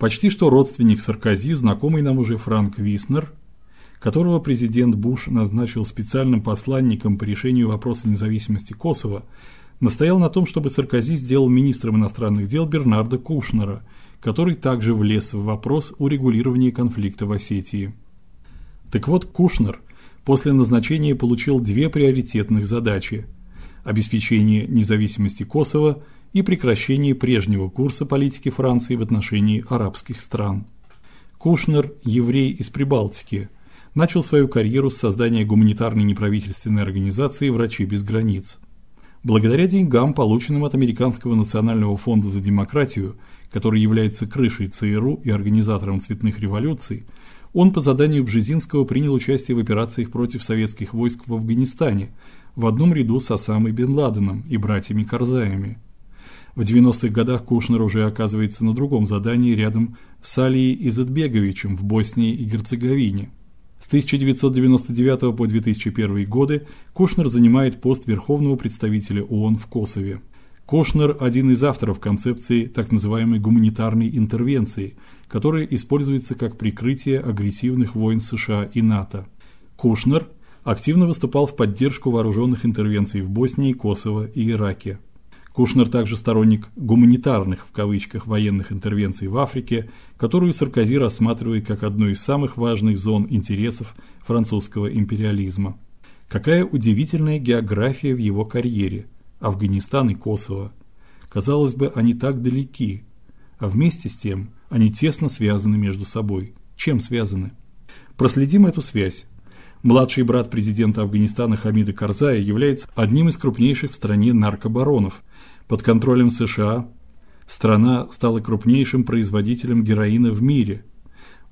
Почти что родственник Саркози, знакомый нам уже Франк Виснер, которого президент Буш назначил специальным посланником по решению вопроса независимости Косово, настоял на том, чтобы Саркози сделал министром иностранных дел Бернарда Кушнера, который также влез в вопрос урегулирования конфликта в Осетии. Так вот, Кушнер после назначения получил две приоритетных задачи: обеспечение независимости Косово и прекращение прежнего курса политики Франции в отношении арабских стран. Кушнер, еврей из Прибалтики, начал свою карьеру с создания гуманитарной неправительственной организации Врачи без границ. Благодаря деньгам, полученным от Американского национального фонда за демократию, который является крышей ЦРУ и организатором цветных революций, он по заданию Бжезинского принял участие в операциях против советских войск в Афганистане, в одном ряду с Осамой бен Ладеном и братьями Карзаями. В 90-х годах Кушнер уже оказывается на другом задании рядом с Алией Изетбеговичем в Боснии и Герцеговине. С 1999 по 2001 годы Кушнер занимает пост верховного представителя ООН в Косове. Кушнер один из авторов концепции так называемой гуманитарной интервенции, которая используется как прикрытие агрессивных войн США и НАТО. Кушнер активно выступал в поддержку вооруженных интервенций в Боснии, Косово и Ираке. Кушнер также сторонник гуманитарных в кавычках военных интервенций в Африке, которую Саркози рассматривает как одну из самых важных зон интересов французского империализма. Какая удивительная география в его карьере. Афганистан и Косово. Казалось бы, они так далеки, а вместе с тем они тесно связаны между собой. Чем связаны? Проследим эту связь. Младший брат президента Афганистана Хамида Карзая является одним из крупнейших в стране наркобаронов. Под контролем США страна стала крупнейшим производителем героина в мире.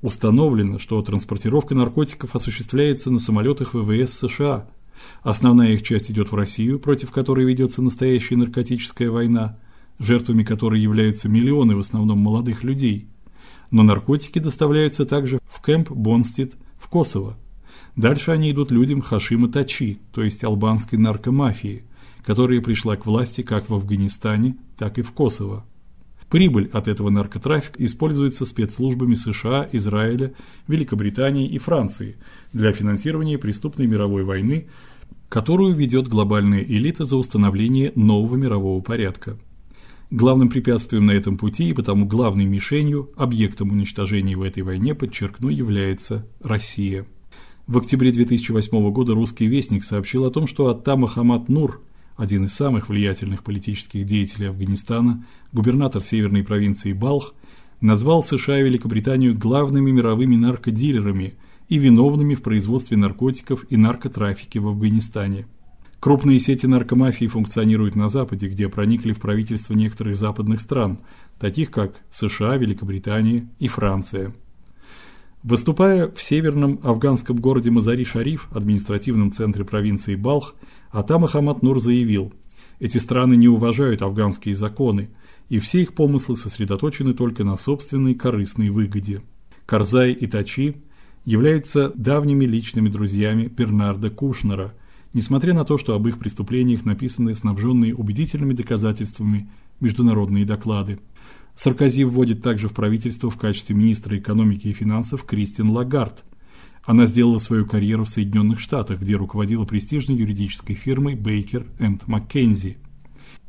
Установлено, что транспортировка наркотиков осуществляется на самолетах ВВС США. Основная их часть идет в Россию, против которой ведется настоящая наркотическая война, жертвами которой являются миллионы в основном молодых людей. Но наркотики доставляются также в Кэмп Бонстед в Косово. Дальше они идут людям Хашима Тачи, то есть албанской наркомафии которая пришла к власти как в Афганистане, так и в Косово. Прибыль от этого наркотрафика используется спецслужбами США, Израиля, Великобритании и Франции для финансирования преступной мировой войны, которую ведет глобальная элита за установление нового мирового порядка. Главным препятствием на этом пути и потому главной мишенью, объектом уничтожения в этой войне, подчеркну, является Россия. В октябре 2008 года русский вестник сообщил о том, что Ата Мохаммад Нур, один из самых влиятельных политических деятелей Афганистана, губернатор северной провинции Балх, назвал США и Великобританию главными мировыми наркодилерами и виновными в производстве наркотиков и наркотрафике в Афганистане. Крупные сети наркомафии функционируют на западе, где проникли в правительства некоторых западных стран, таких как США, Великобритания и Франция. Выступая в северном афганском городе Мазари-Шариф, административном центре провинции Балх, Ата Мохаммад Нур заявил: "Эти страны не уважают афганские законы, и все их помыслы сосредоточены только на собственной корыстной выгоде". Карзай и Тачи являются давними личными друзьями Бернарда Кушнера, несмотря на то, что об их преступлениях написаны снабженные убедительными доказательствами международные доклады. Саркози вводит также в правительство в качестве министра экономики и финансов Кристин Лагард. Она сделала свою карьеру в Соединенных Штатах, где руководила престижной юридической фирмой Baker McKenzie.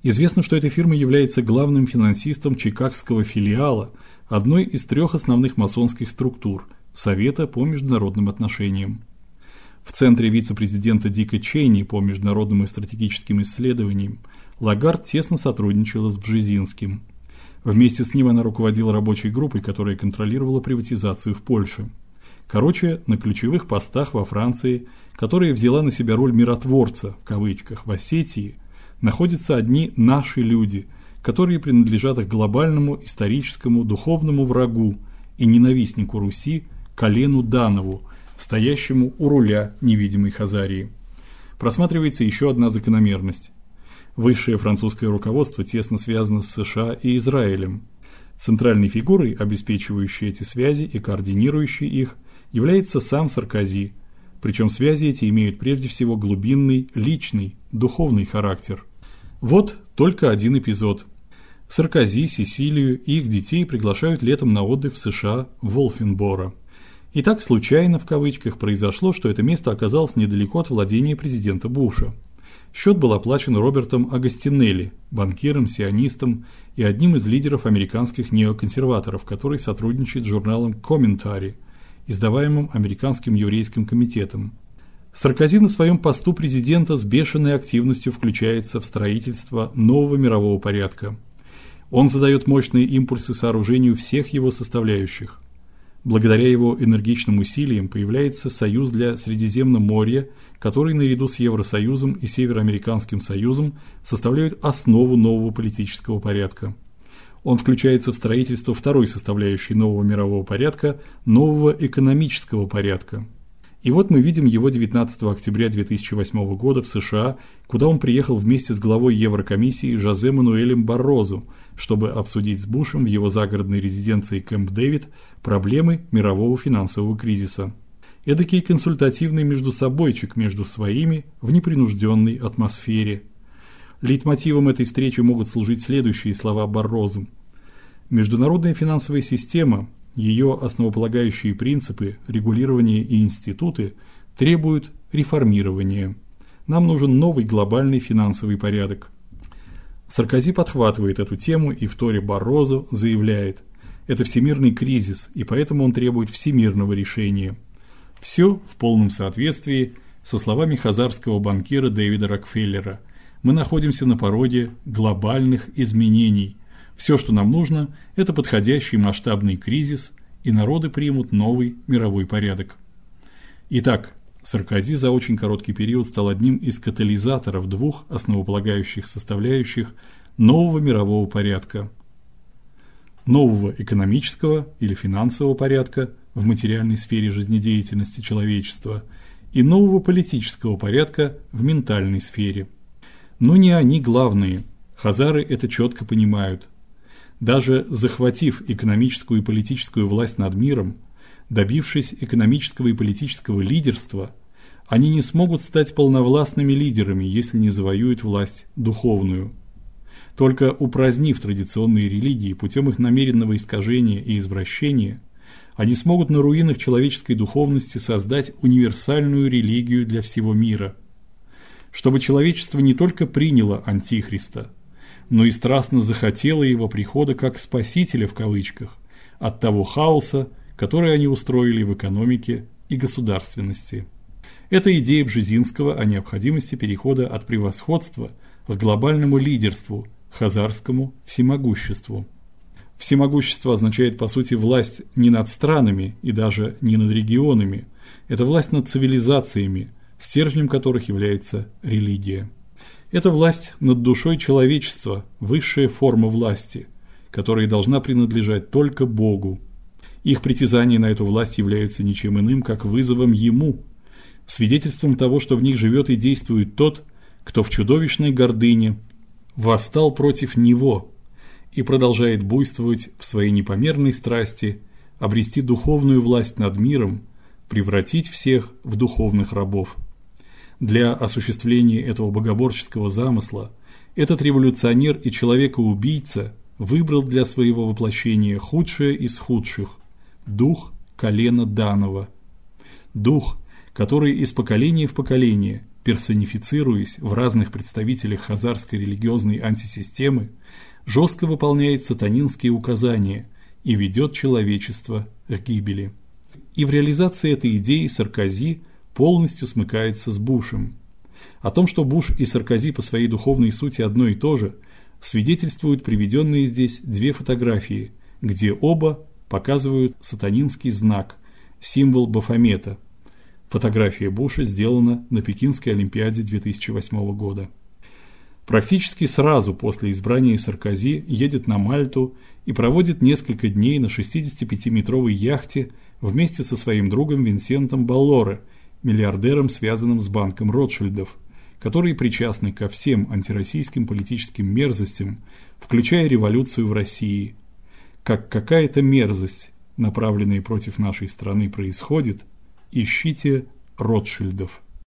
Известно, что эта фирма является главным финансистом чикагского филиала одной из трех основных масонских структур Совета по международным отношениям. В центре вице-президента Дика Чейни по международным и стратегическим исследованиям Лагард тесно сотрудничала с Бжезинским. Вместе с ним она руководила рабочей группой, которая контролировала приватизацию в Польше. Короче, на ключевых постах во Франции, которая взяла на себя роль миротворца в кавычках в Осетии, находятся одни наши люди, которые принадлежат к глобальному историческому духовному врагу и ненавистнику Руси Колену Данову, стоящему у руля невидимой Хазарии. Просматривается еще одна закономерность. Высшее французское руководство тесно связано с США и Израилем. Центральной фигурой, обеспечивающей эти связи и координирующей их, является сам Саркози. Причем связи эти имеют прежде всего глубинный, личный, духовный характер. Вот только один эпизод. Саркози, Сесилию и их детей приглашают летом на отдых в США в Волфенборо. И так случайно в кавычках произошло, что это место оказалось недалеко от владения президента Буша. Счет был оплачен Робертом Агастинелли, банкиром, сионистом и одним из лидеров американских неоконсерваторов, который сотрудничает с журналом Commentary, издаваемым американским еврейским комитетом. Саркози на своем посту президента с бешеной активностью включается в строительство нового мирового порядка. Он задает мощные импульсы сооружению всех его составляющих. Благодаря его энергичным усилиям появляется Союз для Средиземноморья, который наряду с Евросоюзом и Североамериканским союзом составляют основу нового политического порядка. Он включается в строительство второй составляющей нового мирового порядка нового экономического порядка. И вот мы видим его 19 октября 2008 года в США, куда он приехал вместе с главой Еврокомиссии Жозе Мануэлем Баррозу, чтобы обсудить с Бушем в его загородной резиденции Кэмп-Дэвид проблемы мирового финансового кризиса. Эдакий консультативный междусобойчик между своими в непринужденной атмосфере. Лейтмотивом этой встречи могут служить следующие слова Баррозу. Международная финансовая система ее основополагающие принципы, регулирование и институты требуют реформирования. Нам нужен новый глобальный финансовый порядок. Саркози подхватывает эту тему и в торе Баррозу заявляет: это всемирный кризис, и поэтому он требует всемирного решения. Все в полном соответствии со словами хазарского банкира Дэвида Рокфеллера. Мы находимся на пороге глобальных изменений, все, что нам нужно это подходящий масштабный кризис, и народы примут новый мировой порядок. Итак, Саркози за очень короткий период стал одним из катализаторов двух основополагающих составляющих нового мирового порядка. Нового экономического или финансового порядка в материальной сфере жизнедеятельности человечества и нового политического порядка в ментальной сфере. Но не они главные. Хазары это четко понимают. Даже захватив экономическую и политическую власть над миром, добившись экономического и политического лидерства, они не смогут стать полновластными лидерами, если не завоюют власть духовную. Только упразднив традиционные религии путем их намеренного искажения и извращения, они смогут на руинах человеческой духовности создать универсальную религию для всего мира. Чтобы человечество не только приняло антихриста, но и страстно захотела его прихода как спасителя в кавычках от того хаоса, который они устроили в экономике и государственности. Это идея Бжезинского о необходимости перехода от превосходства к глобальному лидерству, хазарскому всемогуществу. Всемогущество означает по сути власть не над странами и даже не над регионами. Это власть над цивилизациями, стержнем которых является религия. Это власть над душой человечества, высшая форма власти, которая должна принадлежать только Богу. Их притязания на эту власть являются ничем иным, как вызовом ему, свидетельством того, что в них живет и действует тот, кто в чудовищной гордыне восстал против него и продолжает буйствовать в своей непомерной страсти, обрести духовную власть над миром, превратить всех в духовных рабов. Для осуществления этого богоборческого замысла этот революционер и человека-убийца выбрал для своего воплощения худшее из худших дух колена Данова. Дух, который из поколения в поколение, персонифицируясь в разных представителях хазарской религиозной антисистемы, жестко выполняет сатанинские указания и ведет человечество к гибели. И в реализации этой идеи Саркози полностью смыкается с Бушем. О том, что Буш и Саркози по своей духовной сути одно и то же, свидетельствуют приведенные здесь две фотографии, где оба показывают сатанинский знак, символ Бафомета. Фотография Буша сделана на Пекинской олимпиаде 2008 года. Практически сразу после избрания Саркози едет на Мальту и проводит несколько дней на 65-метровой яхте вместе со своим другом Винсентом Баллоре – миллиардером, связанным с банком Ротшильдов, которые причастны ко всем антироссийским политическим мерзостям, включая революцию в России. Как какая-то мерзость, направленная против нашей страны, происходит, ищите Ротшильдов.